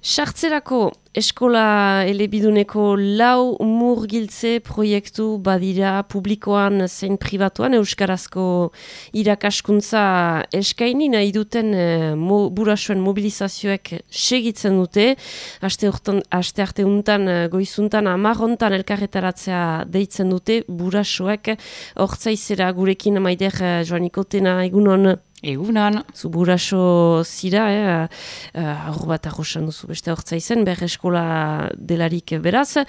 Sartzerako eskola elebiduneko lau murgiltze proiektu badira publikoan zein privatuan euskarazko irakaskuntza eskaini nahi duten e, mo, burasuen mobilizazioek segitzen dute. Aste, urtan, aste arte untan, eh, goizuntan, amarrontan elkarretaratzea deitzen dute burasuek. Hortzaizera gurekin maider eh, joanikotena egunon. Egunan. Zu buraso zira, eh? Uh, aur bat arrosan duzu beste hortza izen, ber eskola delarik beraz.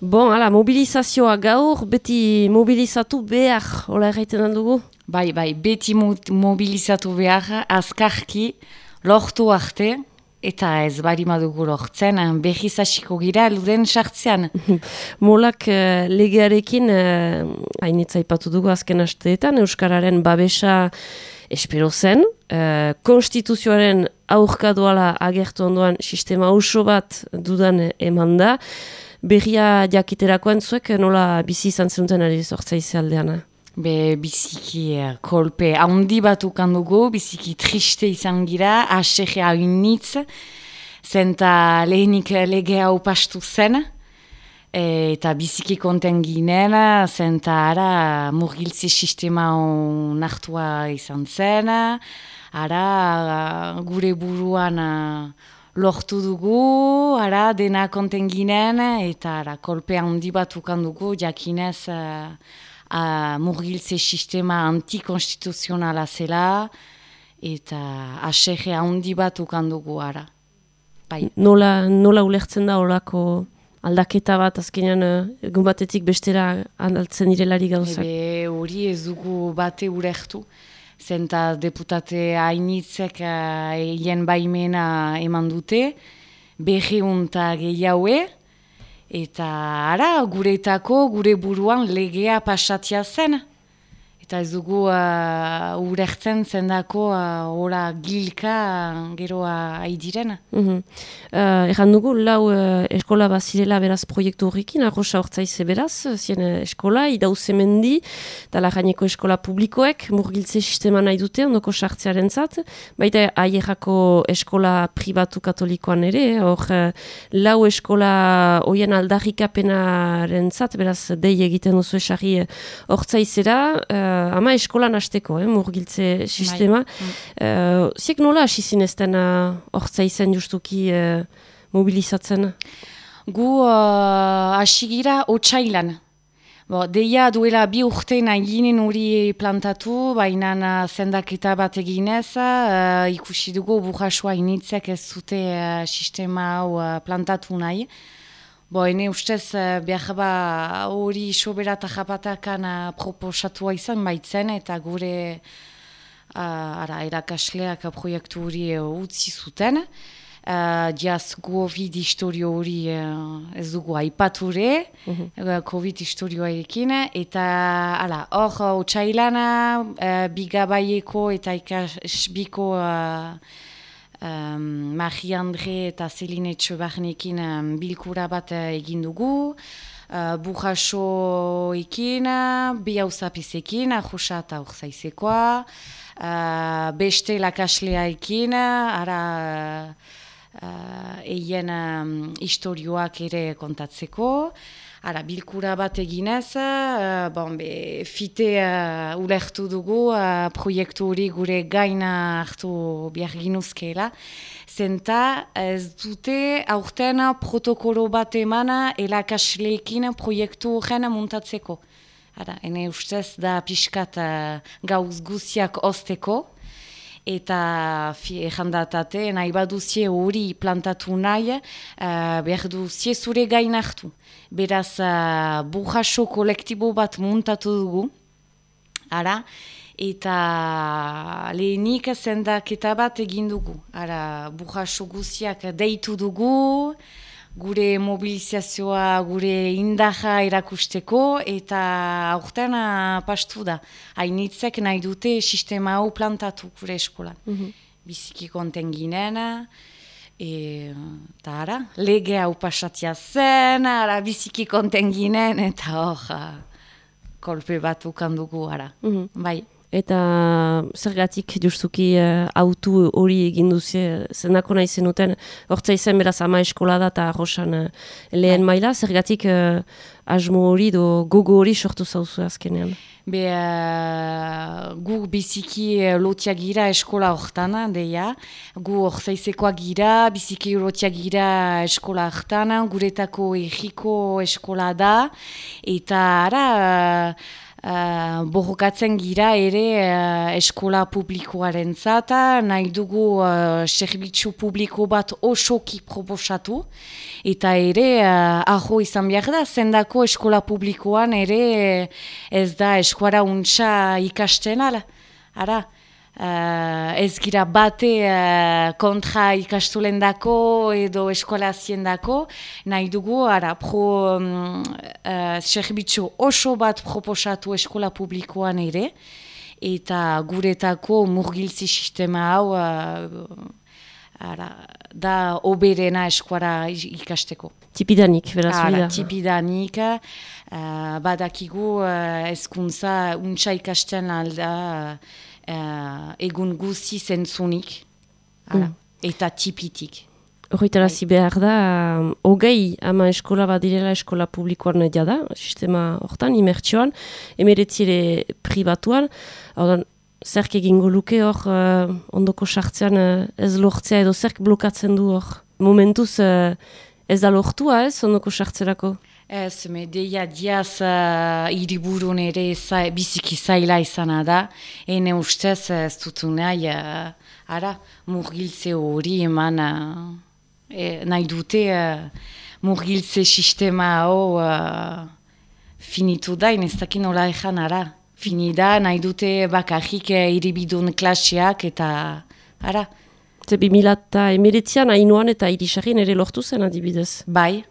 Bon, ala, mobilizazioa gaur, beti mobilizatu behar, hola erraiten aldugu? Bai, bai, beti mobilizatu behar, azkarki, lortu arte, eta ez bari madugu lortzen, behiz hasiko gira, luden sartzean. Molak uh, legearekin, uh, hainitza ipatu dugu azken asteetan, Euskararen babesa, espero zen, uh, konstituzioaren aurka doala agertu ondoan sistema oso bat dudan eman da, berria jakiterakoen zuek nola bizi izan zenuten ari zortza aldean. Be biziki uh, kolpe handi bat ukandugu, biziki triste izan gira, asege hainitz, zenta lehenik lege hau pastu zen, Eta biziki konten ginen, zenta ara murgiltze sistema nartua izan zen, ara gure buruan lortu dugu, ara dena konten ginen, eta ara kolpe handi bat dugu, jakinez a, murgiltze sistema antikonstituzionala zela, eta asege handi bat dugu ara. Bai. Nola, nola ulertzen da horako aldaketa bat azkenean eh, egun batetik bestera aldaltzen direlari gauzak. Ebe hori ez dugu bate urertu, zenta deputate hainitzek egin uh, baimena eman dute, behi unta gehiaue, eta ara guretako gure buruan legea pasatia zen. Eta ez dugu uh, urertzen zendako uh, ora gilka geroa haidiren. Mm -hmm. uh, Egan dugu, lau uh, eskola bazirela beraz proiektu horrekin, arrosa hortzaize beraz, zien uh, eskola, idauze mendi, dala gaineko eskola publikoek, murgiltze sistema nahi dute, ondoko sartzearen zat, baita aierako eskola pribatu katolikoan ere, hor uh, lau eskola hoien aldarrikapenaren zat, beraz, dei egiten duzu esari hortzaizera, uh, uh, ama eskolan hasteko, eh, murgiltze sistema. Mm. Uh, ziek nola hasi zinezten hortza uh, izen justuki uh, mobilizatzen? Gu uh, hasi gira otxailan. Bo, deia duela bi urte naginen hori plantatu, baina zendaketa bat eginez, uh, ikusi dugu burrasua initzek ez zute uh, sistema hau uh, plantatu nahi. Bo, ene ustez, eh, behar ba hori sobera eta japatakan uh, proposatua izan baitzen, eta gure uh, ara, erakasleak proiektu hori uh, utzi zuten. Uh, COVID historio hori uh, ez dugu aipature, mhm. COVID historioa ekin, eta hor, otxailana, uh, bigabaieko eta ikasbiko um, Mari Andre eta Celine Txobarnekin um, bilkura bat uh, egin dugu, uh, Burraso ekin, bi hauzapizekin, ahosa eta horzaizekoa, uh, beste lakaslea ekin, ara uh, eien um, historioak ere kontatzeko, Ara, bilkura bat eginez, uh, bon, be, fite uh, ulertu dugu, uh, proiektu hori gure gaina hartu behar ginuzkeela. Zenta ez dute aurten protokolo bat emana elakasleekin proiektu horren muntatzeko. Ara, ene ustez da pixkat uh, gauz guziak ozteko eta errandatate nahi baduzie hori plantatu nahi, uh, behar duzie zure gain hartu. Beraz, uh, burraso kolektibo bat muntatu dugu, ara, eta lehenik zendaketa bat egin dugu. Ara, burraso guziak deitu dugu, gure mobilizazioa, gure indaja erakusteko, eta aurten pastu da. Hainitzek nahi dute sistema hau plantatu gure eskolan. Mm -hmm. Biziki konten ginen, eta ara, lege hau pasatia zen, ara, biziki konten ginen, eta hor, kolpe bat ukandugu, ara. Mm -hmm. Bai. Eta zergatik justuki uh, autu hori egin duzie, zenako nahi zenuten, hortza izan beraz ama eskola da eta arrosan uh, lehen bai. maila, zergatik uh, asmo hori do gogo hori sortu zauzu azkenean? Be, uh, gu biziki lotia gira eskola horretan, deia. Gu horzaizekoa gira, biziki lotia gira eskola horretan, guretako egiko eskola da. Eta ara... Uh, borrokatzen gira ere uh, eskola publikoaren zata, nahi dugu uh, publiko bat osoki proposatu, eta ere uh, aho izan behar da, zendako eskola publikoan ere ez da eskuara untsa ikasten ala. Ara, Uh, ez gira bate uh, kontra ikastulen dako edo eskola dako, nahi dugu, ara, pro um, uh, oso bat proposatu eskola publikoan ere, eta guretako murgiltzi sistema hau uh, ara, da oberena eskuara ikasteko. Tipidanik, beraz, Ara, tipidanik, uh, badakigu uh, ezkuntza untsa ikasten alda, uh, egun guzi zentzunik, mm. eta tipitik. Horritara zi behar da, um, hogei ama eskola bat direla eskola publikoan edia da, sistema hortan, imertioan, emeretzire pribatuan, hau zerk egingo luke hor, uh, ondoko sartzean uh, ez lortzea edo zerk blokatzen du hor. Momentuz uh, ez da lortua ez, ondoko sartzerako? Ez, me deia diaz uh, iriburun ere za, biziki zaila izana da. Ene ustez ez dutu nahi, uh, ara, murgiltze hori eman uh, e, nahi dute uh, murgiltze sistema hau uh, finitu da, ez dakin nola ezan ara. Fini da, nahi dute bakarrik iribidun klaseak eta ara. Zer, bimilata emiretzian, hainoan eta irisagin ere lortu zen adibidez. Bai.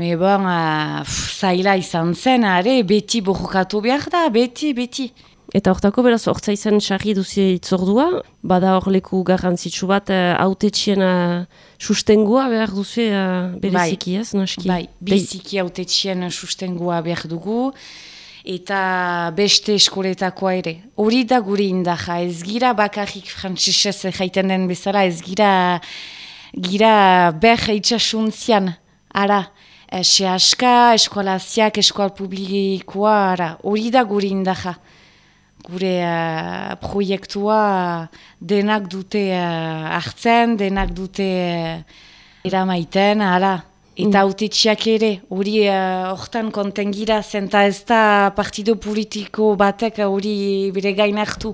Me bon, uh, zaila izan zen, are, beti borrokatu behar da, beti, beti. Eta hortako beraz, hortza izan sarri duzi itzordua, bada hor leku garrantzitsu bat, haute uh, txien sustengua behar duzu uh, bereziki bai. ez, naski? Bai, biziki haute txien sustengua behar dugu, eta beste eskoletakoa ere. Hori da gure indaja, ez gira bakarrik frantzisez jaiten den bezala, ez gira, gira behar itxasuntzian, ara, Ese aska, eskualaziak, eskual publikoa, hori da gure indaja. Gure uh, proiektua denak dute uh, hartzen, denak dute uh, eramaiten, ara. Eta mm. ere, hori hortan uh, kontengira, zenta ez da partido politiko batek hori bere gain hartu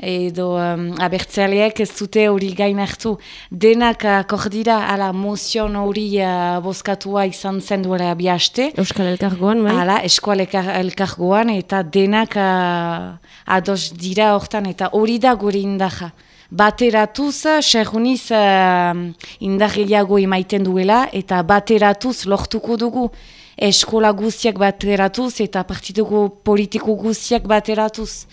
edo um, abertzaleak ez dute hori gain hartu. Denak akordira ala mozion hori uh, bozkatua izan zen duela bihaste. Euskal Elkargoan, bai? Hala, Euskal Elkargoan eta denak uh, ados dira hortan eta hori da gure indaja. Bateratuz, sehuniz uh, indagiago emaiten duela eta bateratuz lortuko dugu eskola guztiak bateratuz eta partiduko politiko guztiak bateratuz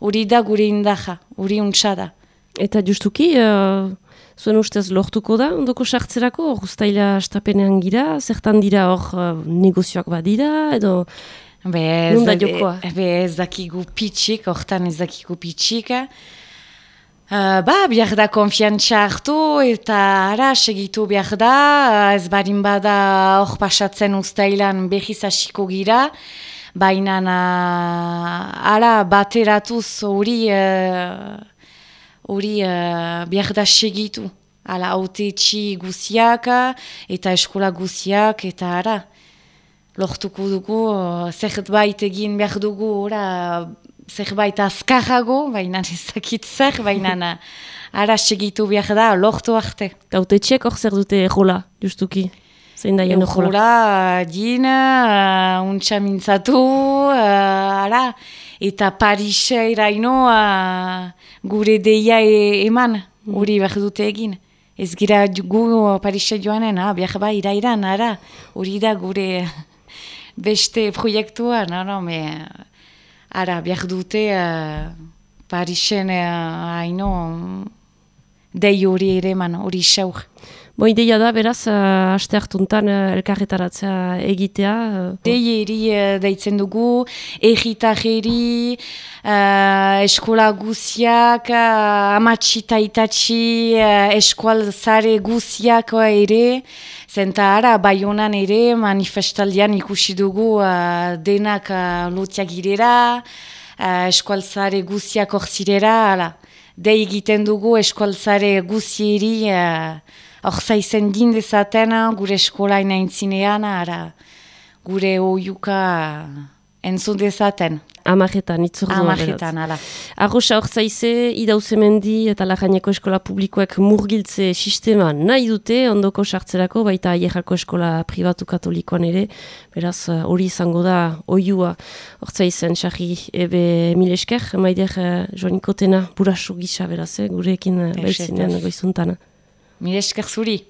hori da gure indaja, hori untsa da. Eta justuki, uh, zuen ustez lortuko da, ondoko sartzerako, guztaila estapenean gira, zertan dira hor uh, negozioak badira, edo be, nunda jokoa? Be ez dakigu pitxik, hortan ez dakigu pitxik. Uh, ba, behar da konfiantza hartu eta ara segitu behar da, ez barin bada hor pasatzen ustailan behiz hasiko gira, baina ara bateratuz hori uh, hori uh, behar da segitu. Hala, haute etxi guziak eta eskola guziak eta ara. Lortuko dugu, uh, zerbait egin behar dugu, ora, zerbait azkarrago, baina ezakit zer, baina ara segitu behar da, lortu arte. Haute etxiek hor zer dute egola, justuki? Zein da jen Eugura, din, uh, untxa mintzatu, uh, ara, eta Parise iraino uh, gure deia e eman, mm. hori mm. behar dute egin. Ez gira gu Parise joanen, ah, behar ba, irairan, ara, hori da gure beste proiektua, no, no, me, ara, behar dute uh, Parisen uh, haino dei hori ere eman, hori xaur. Bo, ideia da, beraz, uh, aste hartuntan uh, elkarretaratzea egitea. Uh, Dei eri uh, deitzen dugu, egitajeri, uh, eskola guziak, uh, amatxi eta itatxi, uh, eskual zare guziak ere, zenta ara, bai ere, manifestaldian ikusi dugu uh, denak uh, lotiak girera, uh, eskual zare guziak orzirera, ala. Dei egiten dugu eskualzare guzieri, hor zaizen dindezaten gure eskolaina intzinean, ara gure oiuka entzun dezaten. Amaretan, itzordua. Amaretan, ala. Arrosa hor zaize, idauzemendi eta lajaineko eskola publikoek murgiltze sistema nahi dute, ondoko sartzerako, baita aierrako eskola privatu katolikoan ere, beraz hori izango da oiua hor zaizen, xarri, ebe mil esker, maider uh, joanikotena burasu gisa beraz, eh, gurekin uh, baitzinen goizuntana. Mil esker zuri.